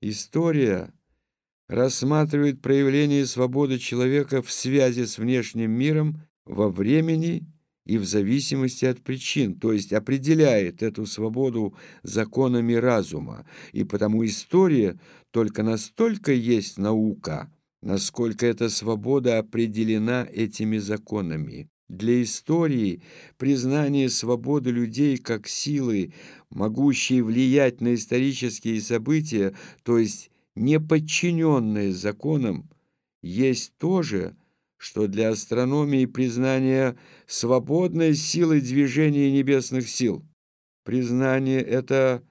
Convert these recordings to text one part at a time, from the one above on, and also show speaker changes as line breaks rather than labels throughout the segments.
История рассматривает проявление свободы человека в связи с внешним миром во времени и в зависимости от причин, то есть определяет эту свободу законами разума, и потому история только настолько есть наука, насколько эта свобода определена этими законами. Для истории признание свободы людей как силы, могущей влиять на исторические события, то есть не подчиненные законам, есть то же, что для астрономии признание свободной силы движения небесных сил. Признание это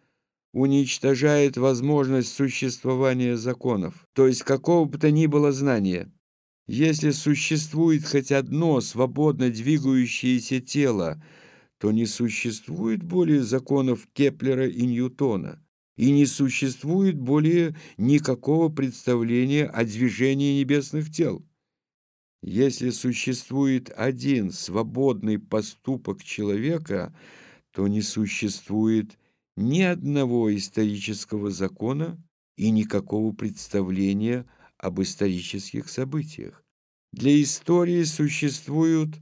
уничтожает возможность существования законов, то есть какого бы то ни было знания. Если существует хоть одно свободно двигающееся тело, то не существует более законов Кеплера и Ньютона, и не существует более никакого представления о движении небесных тел. Если существует один свободный поступок человека, то не существует ни одного исторического закона и никакого представления об исторических событиях. Для истории существуют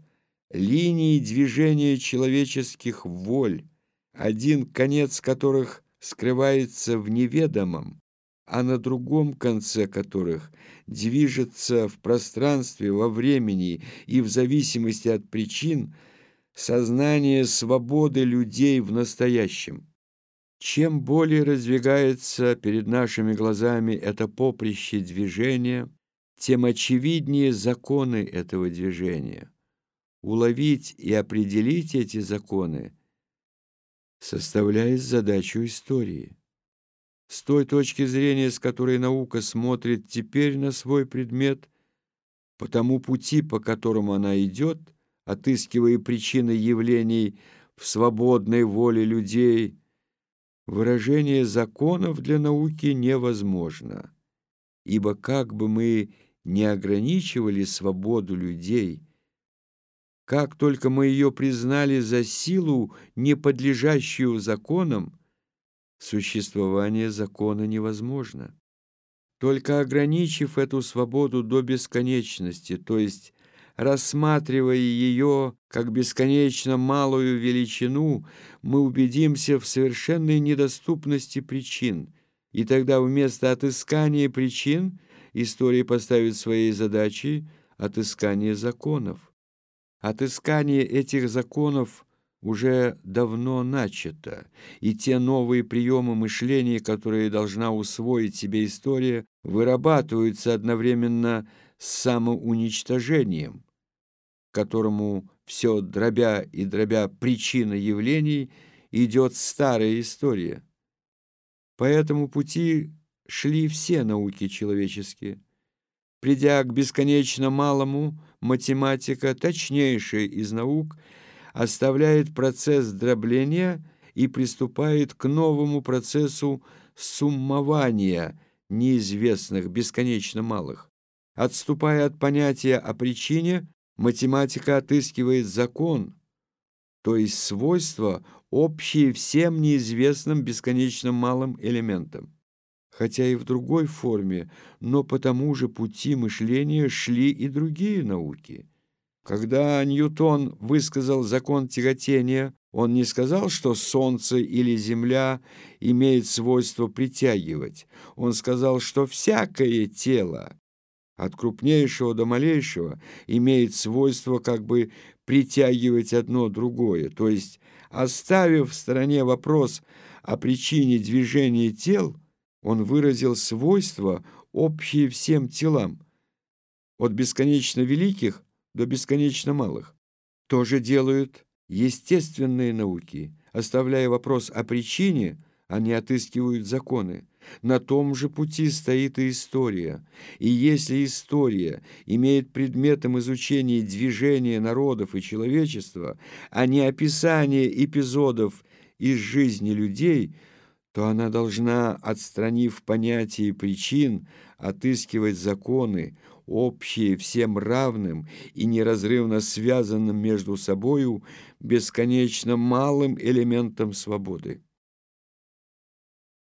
линии движения человеческих воль, один конец которых скрывается в неведомом, а на другом конце которых движется в пространстве, во времени и в зависимости от причин сознание свободы людей в настоящем. Чем более раздвигается перед нашими глазами это поприще движения, тем очевиднее законы этого движения. Уловить и определить эти законы составляет задачу истории. С той точки зрения, с которой наука смотрит теперь на свой предмет, по тому пути, по которому она идет, отыскивая причины явлений в свободной воле людей, выражение законов для науки невозможно, ибо как бы мы не ограничивали свободу людей, как только мы ее признали за силу, не подлежащую законам, существование закона невозможно. Только ограничив эту свободу до бесконечности, то есть рассматривая ее как бесконечно малую величину, мы убедимся в совершенной недоступности причин, и тогда вместо отыскания причин история поставит своей задачей отыскание законов. Отыскание этих законов уже давно начато, и те новые приемы мышления, которые должна усвоить себе история, вырабатываются одновременно с самоуничтожением, которому все дробя и дробя причины явлений идет старая история. По этому пути шли все науки человеческие. Придя к бесконечно малому, математика, точнейшая из наук – оставляет процесс дробления и приступает к новому процессу суммования неизвестных, бесконечно малых. Отступая от понятия о причине, математика отыскивает закон, то есть свойства, общие всем неизвестным бесконечно малым элементам. Хотя и в другой форме, но по тому же пути мышления шли и другие науки – когда Ньютон высказал закон тяготения, он не сказал, что Солнце или Земля имеет свойство притягивать. Он сказал, что всякое тело, от крупнейшего до малейшего, имеет свойство как бы притягивать одно другое. То есть, оставив в стороне вопрос о причине движения тел, он выразил свойства, общие всем телам, от бесконечно великих до бесконечно малых. То же делают естественные науки. Оставляя вопрос о причине, они отыскивают законы. На том же пути стоит и история. И если история имеет предметом изучения движения народов и человечества, а не описание эпизодов из жизни людей, то она должна, отстранив понятие причин, отыскивать законы, общие всем равным и неразрывно связанным между собою бесконечно малым элементом свободы.